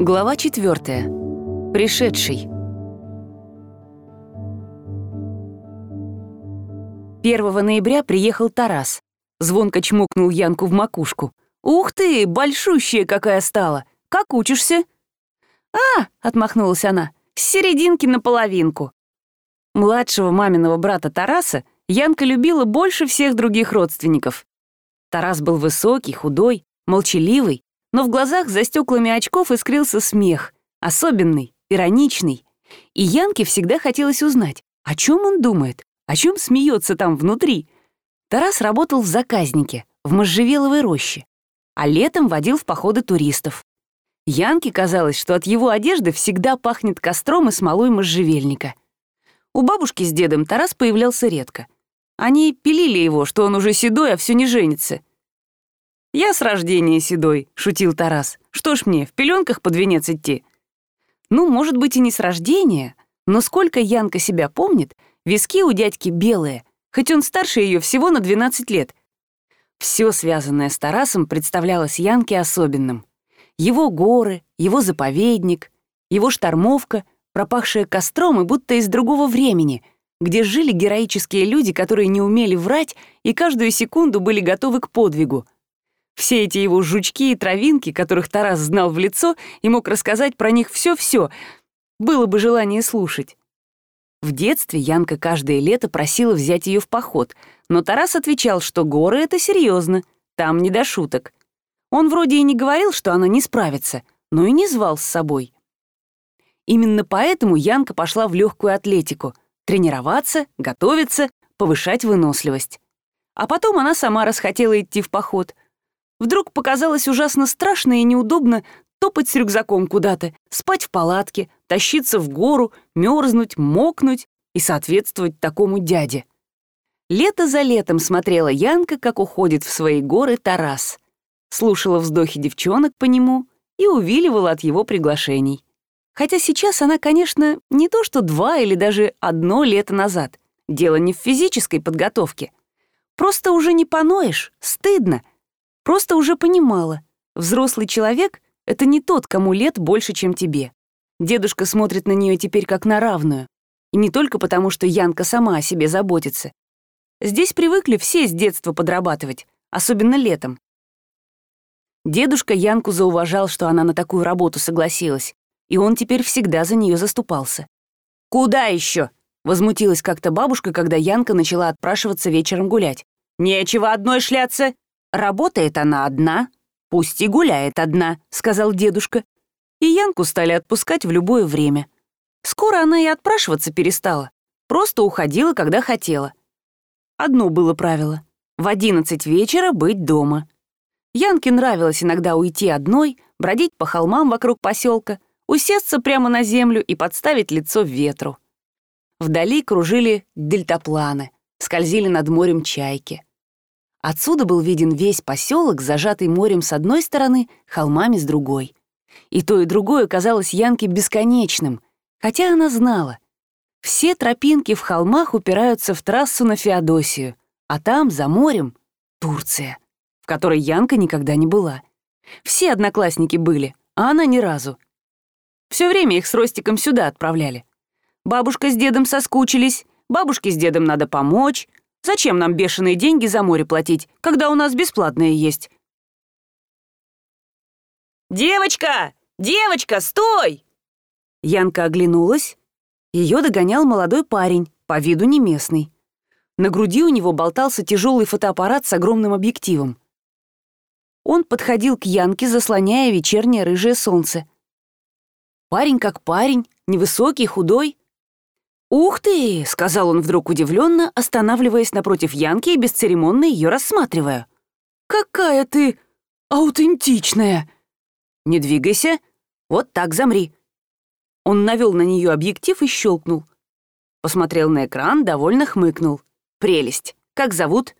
Глава 4. Пришедший. 1 ноября приехал Тарас. Звонко чмокнул Янку в макушку. «Ух ты, большущая какая стала! Как учишься?» «А!» — отмахнулась она. «С серединки на половинку». Младшего маминого брата Тараса Янка любила больше всех других родственников. Тарас был высокий, худой, молчаливый, но в глазах за стеклами очков искрился смех, особенный, ироничный. И Янке всегда хотелось узнать, о чем он думает, о чем смеется там внутри. Тарас работал в заказнике, в можжевеловой роще, а летом водил в походы туристов. Янке казалось, что от его одежды всегда пахнет костром и смолой можжевельника. У бабушки с дедом Тарас появлялся редко. Они пилили его, что он уже седой, а все не женится. «Я с рождения седой», — шутил Тарас. «Что ж мне, в пеленках под венец идти?» Ну, может быть, и не с рождения, но сколько Янка себя помнит, виски у дядьки белые, хоть он старше ее всего на 12 лет. Все связанное с Тарасом представлялось Янке особенным. Его горы, его заповедник, его штормовка, пропахшая костром и будто из другого времени, где жили героические люди, которые не умели врать и каждую секунду были готовы к подвигу — все эти его жучки и травинки, которых Тарас знал в лицо и мог рассказать про них все-все, было бы желание слушать. В детстве Янка каждое лето просила взять ее в поход, но Тарас отвечал, что горы — это серьезно, там не до шуток. Он вроде и не говорил, что она не справится, но и не звал с собой. Именно поэтому Янка пошла в легкую атлетику — тренироваться, готовиться, повышать выносливость. А потом она сама расхотела идти в поход — Вдруг показалось ужасно страшно и неудобно топать с рюкзаком куда-то, спать в палатке, тащиться в гору, мерзнуть, мокнуть и соответствовать такому дяде. Лето за летом смотрела Янка, как уходит в свои горы Тарас. Слушала вздохи девчонок по нему и увиливала от его приглашений. Хотя сейчас она, конечно, не то что два или даже одно лето назад. Дело не в физической подготовке. Просто уже не поноешь, стыдно — Просто уже понимала, взрослый человек — это не тот, кому лет больше, чем тебе. Дедушка смотрит на нее теперь как на равную. И не только потому, что Янка сама о себе заботится. Здесь привыкли все с детства подрабатывать, особенно летом. Дедушка Янку зауважал, что она на такую работу согласилась, и он теперь всегда за нее заступался. «Куда еще? возмутилась как-то бабушка, когда Янка начала отпрашиваться вечером гулять. «Нечего одной шляться. «Работает она одна, пусть и гуляет одна», — сказал дедушка. И Янку стали отпускать в любое время. Скоро она и отпрашиваться перестала, просто уходила, когда хотела. Одно было правило — в одиннадцать вечера быть дома. Янке нравилось иногда уйти одной, бродить по холмам вокруг поселка, усесться прямо на землю и подставить лицо ветру. Вдали кружили дельтапланы, скользили над морем чайки. Отсюда был виден весь поселок, зажатый морем с одной стороны, холмами с другой. И то, и другое казалось Янке бесконечным, хотя она знала. Все тропинки в холмах упираются в трассу на Феодосию, а там, за морем, Турция, в которой Янка никогда не была. Все одноклассники были, а она ни разу. Все время их с Ростиком сюда отправляли. Бабушка с дедом соскучились, бабушке с дедом надо помочь, Зачем нам бешеные деньги за море платить, когда у нас бесплатное есть?» «Девочка! Девочка, стой!» Янка оглянулась. Ее догонял молодой парень, по виду не местный. На груди у него болтался тяжелый фотоаппарат с огромным объективом. Он подходил к Янке, заслоняя вечернее рыжее солнце. Парень как парень, невысокий, худой, «Ух ты!» — сказал он вдруг удивленно, останавливаясь напротив Янки и бесцеремонно ее рассматривая. «Какая ты аутентичная!» «Не двигайся. Вот так замри». Он навел на нее объектив и щелкнул. Посмотрел на экран, довольно хмыкнул. «Прелесть. Как зовут?»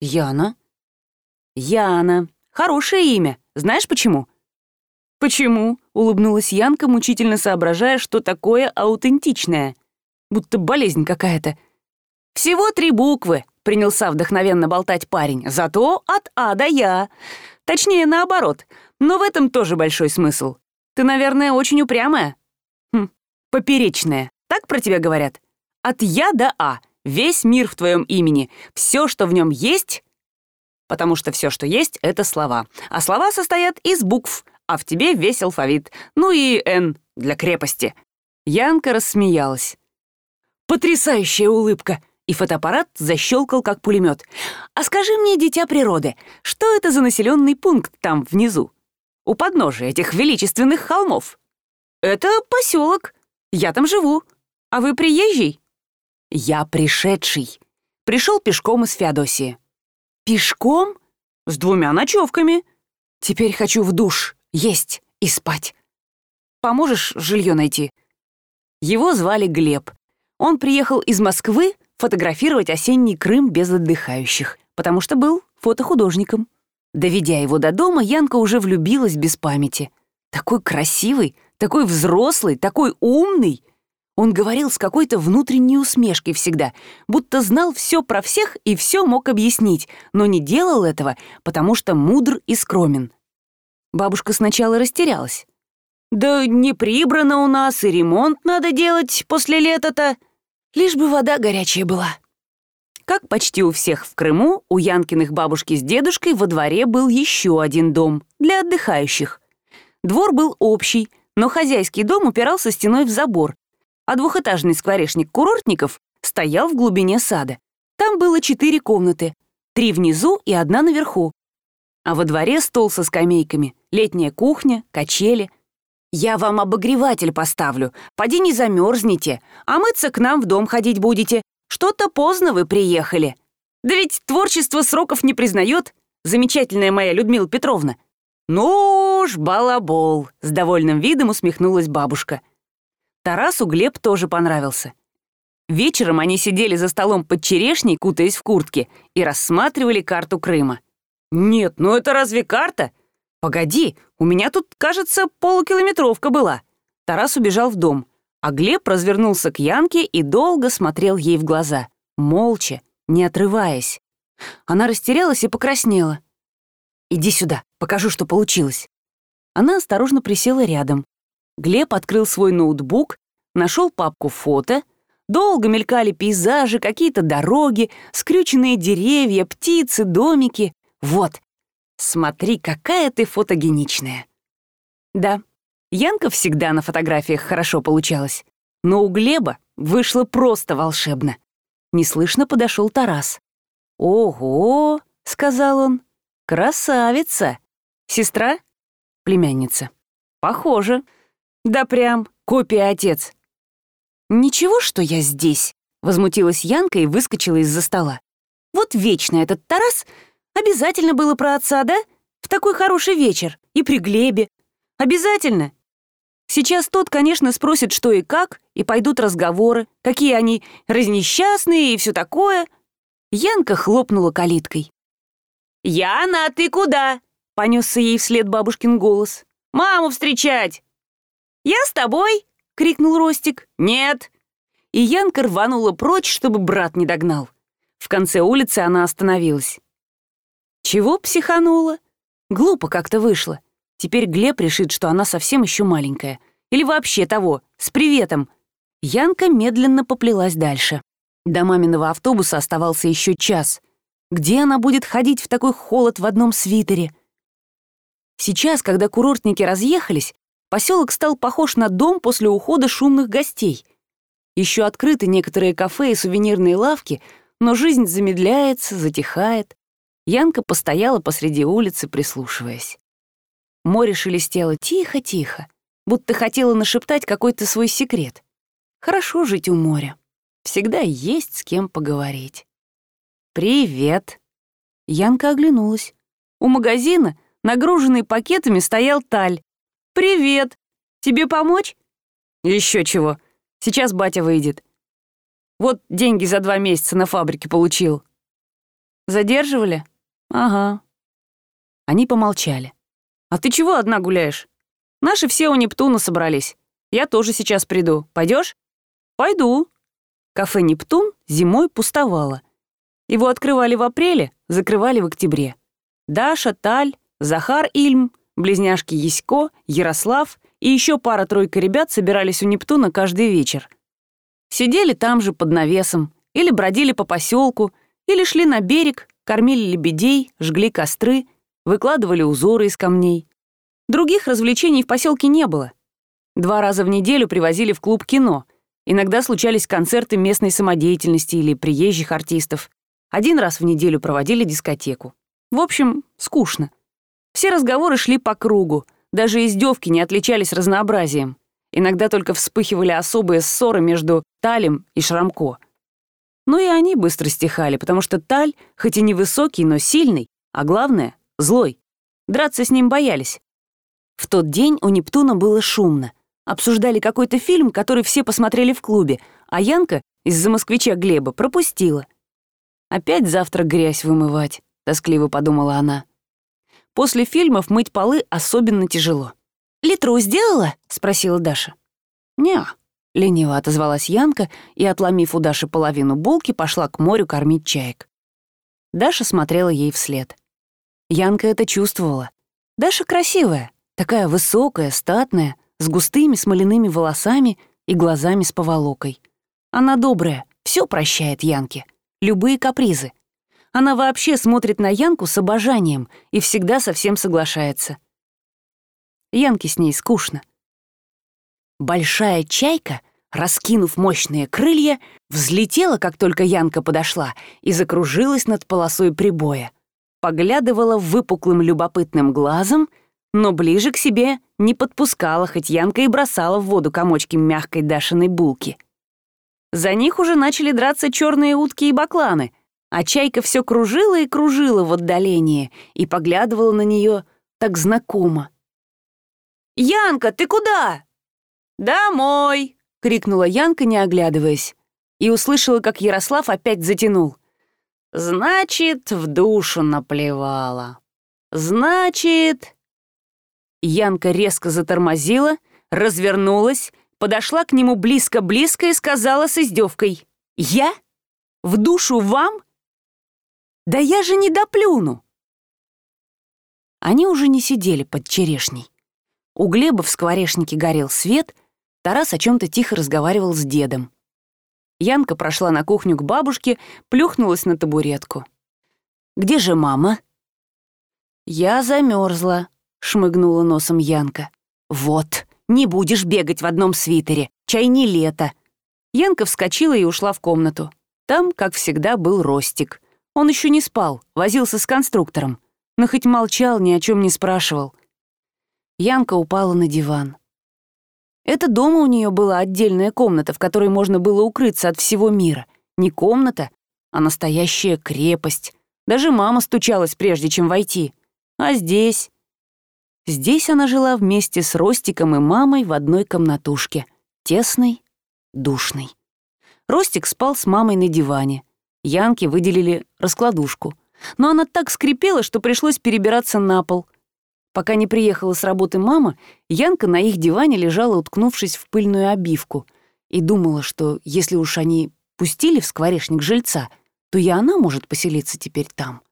«Яна». «Яна. Хорошее имя. Знаешь почему?» «Почему?» — улыбнулась Янка, мучительно соображая, что такое аутентичное будто болезнь какая-то. «Всего три буквы», — принялся вдохновенно болтать парень, «зато от А до Я. Точнее, наоборот, но в этом тоже большой смысл. Ты, наверное, очень упрямая. Хм, поперечная. Так про тебя говорят? От Я до А. Весь мир в твоем имени. Все, что в нем есть, потому что все, что есть, это слова. А слова состоят из букв, а в тебе весь алфавит. Ну и Н для крепости. Янка рассмеялась. Потрясающая улыбка! И фотоаппарат защелкал, как пулемет. «А скажи мне, дитя природы, что это за населенный пункт там внизу? У подножия этих величественных холмов?» «Это поселок. Я там живу. А вы приезжий?» «Я пришедший. Пришел пешком из Феодосии». «Пешком? С двумя ночевками. Теперь хочу в душ, есть и спать. Поможешь жилье найти?» Его звали Глеб. Он приехал из Москвы фотографировать осенний Крым без отдыхающих, потому что был фотохудожником. Доведя его до дома, Янка уже влюбилась без памяти. Такой красивый, такой взрослый, такой умный. Он говорил с какой-то внутренней усмешкой всегда, будто знал все про всех и все мог объяснить, но не делал этого, потому что мудр и скромен. Бабушка сначала растерялась. «Да не прибрано у нас, и ремонт надо делать после лета-то», Лишь бы вода горячая была. Как почти у всех в Крыму, у Янкиных бабушки с дедушкой во дворе был еще один дом для отдыхающих. Двор был общий, но хозяйский дом упирался стеной в забор, а двухэтажный скворечник курортников стоял в глубине сада. Там было четыре комнаты, три внизу и одна наверху. А во дворе стол со скамейками, летняя кухня, качели — «Я вам обогреватель поставлю, поди не замерзнете, а мыться к нам в дом ходить будете. Что-то поздно вы приехали. Да ведь творчество сроков не признает, замечательная моя Людмила Петровна». «Ну уж, балабол!» — с довольным видом усмехнулась бабушка. Тарасу Глеб тоже понравился. Вечером они сидели за столом под черешней, кутаясь в куртке, и рассматривали карту Крыма. «Нет, ну это разве карта? «Погоди, у меня тут, кажется, полукилометровка была». Тарас убежал в дом, а Глеб развернулся к Янке и долго смотрел ей в глаза, молча, не отрываясь. Она растерялась и покраснела. «Иди сюда, покажу, что получилось». Она осторожно присела рядом. Глеб открыл свой ноутбук, нашел папку фото. Долго мелькали пейзажи, какие-то дороги, скрюченные деревья, птицы, домики. Вот, Смотри, какая ты фотогеничная. Да, Янка всегда на фотографиях хорошо получалась, но у Глеба вышло просто волшебно. Неслышно подошел Тарас. «Ого!» — сказал он. «Красавица! Сестра? Племянница? Похоже. Да прям, копия отец». «Ничего, что я здесь?» — возмутилась Янка и выскочила из-за стола. «Вот вечно этот Тарас Обязательно было про отца, да? В такой хороший вечер. И при Глебе. Обязательно. Сейчас тот, конечно, спросит, что и как, и пойдут разговоры, какие они разнесчастные и все такое. Янка хлопнула калиткой. «Яна, ты куда?» — понесся ей вслед бабушкин голос. «Маму встречать!» «Я с тобой!» — крикнул Ростик. «Нет!» И Янка рванула прочь, чтобы брат не догнал. В конце улицы она остановилась. Чего психанула? Глупо как-то вышло. Теперь Глеб решит, что она совсем еще маленькая. Или вообще того, с приветом. Янка медленно поплелась дальше. До маминого автобуса оставался еще час. Где она будет ходить в такой холод в одном свитере? Сейчас, когда курортники разъехались, поселок стал похож на дом после ухода шумных гостей. Еще открыты некоторые кафе и сувенирные лавки, но жизнь замедляется, затихает. Янка постояла посреди улицы, прислушиваясь. Море шелестело тихо-тихо, будто хотела нашептать какой-то свой секрет. Хорошо жить у моря. Всегда есть с кем поговорить. «Привет!» Янка оглянулась. У магазина, нагруженный пакетами, стоял Таль. «Привет! Тебе помочь?» Еще чего. Сейчас батя выйдет. Вот деньги за два месяца на фабрике получил. Задерживали? «Ага». Они помолчали. «А ты чего одна гуляешь? Наши все у Нептуна собрались. Я тоже сейчас приду. Пойдешь? «Пойду». Кафе «Нептун» зимой пустовало. Его открывали в апреле, закрывали в октябре. Даша, Таль, Захар Ильм, близняшки Ясько, Ярослав и еще пара-тройка ребят собирались у Нептуна каждый вечер. Сидели там же под навесом, или бродили по поселку, или шли на берег, кормили лебедей, жгли костры, выкладывали узоры из камней. Других развлечений в поселке не было. Два раза в неделю привозили в клуб кино. Иногда случались концерты местной самодеятельности или приезжих артистов. Один раз в неделю проводили дискотеку. В общем, скучно. Все разговоры шли по кругу, даже издевки не отличались разнообразием. Иногда только вспыхивали особые ссоры между Талем и Шрамко. Но и они быстро стихали, потому что Таль, хоть и невысокий, но сильный, а главное — злой. Драться с ним боялись. В тот день у Нептуна было шумно. Обсуждали какой-то фильм, который все посмотрели в клубе, а Янка из-за москвича Глеба пропустила. «Опять завтра грязь вымывать», — тоскливо подумала она. После фильмов мыть полы особенно тяжело. «Литру сделала?» — спросила Даша. «Не-а», лениво отозвалась Янка и, отломив у Даши половину булки, пошла к морю кормить чаек. Даша смотрела ей вслед. Янка это чувствовала. Даша красивая, такая высокая, статная, с густыми смоляными волосами и глазами с поволокой. Она добрая, все прощает Янке, любые капризы. Она вообще смотрит на Янку с обожанием и всегда со всем соглашается. Янке с ней скучно. Большая чайка, раскинув мощные крылья, взлетела, как только Янка подошла, и закружилась над полосой прибоя. Поглядывала выпуклым любопытным глазом, но ближе к себе не подпускала, хоть Янка и бросала в воду комочки мягкой Дашиной булки. За них уже начали драться черные утки и бакланы — а чайка все кружила и кружила в отдалении и поглядывала на нее так знакомо. «Янка, ты куда?» «Домой!» — крикнула Янка, не оглядываясь, и услышала, как Ярослав опять затянул. «Значит, в душу наплевала. Значит...» Янка резко затормозила, развернулась, подошла к нему близко-близко и сказала с издевкой. «Я? В душу вам? Да я же не доплюну!» Они уже не сидели под черешней. У Глеба в скворечнике горел свет, Тарас о чем то тихо разговаривал с дедом. Янка прошла на кухню к бабушке, плюхнулась на табуретку. «Где же мама?» «Я замерзла, шмыгнула носом Янка. «Вот, не будешь бегать в одном свитере, чай не лето». Янка вскочила и ушла в комнату. Там, как всегда, был Ростик. Он еще не спал, возился с конструктором, но хоть молчал, ни о чем не спрашивал. Янка упала на диван. Это дома у нее была отдельная комната, в которой можно было укрыться от всего мира. Не комната, а настоящая крепость. Даже мама стучалась, прежде чем войти. А здесь... Здесь она жила вместе с Ростиком и мамой в одной комнатушке. Тесной, душной. Ростик спал с мамой на диване — Янке выделили раскладушку. Но она так скрипела, что пришлось перебираться на пол. Пока не приехала с работы мама, Янка на их диване лежала, уткнувшись в пыльную обивку, и думала, что если уж они пустили в скворечник жильца, то и она может поселиться теперь там.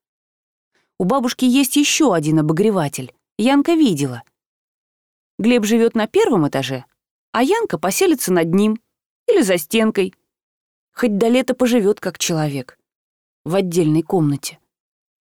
У бабушки есть еще один обогреватель. Янка видела. Глеб живет на первом этаже, а Янка поселится над ним или за стенкой, Хоть до лета поживет как человек. В отдельной комнате.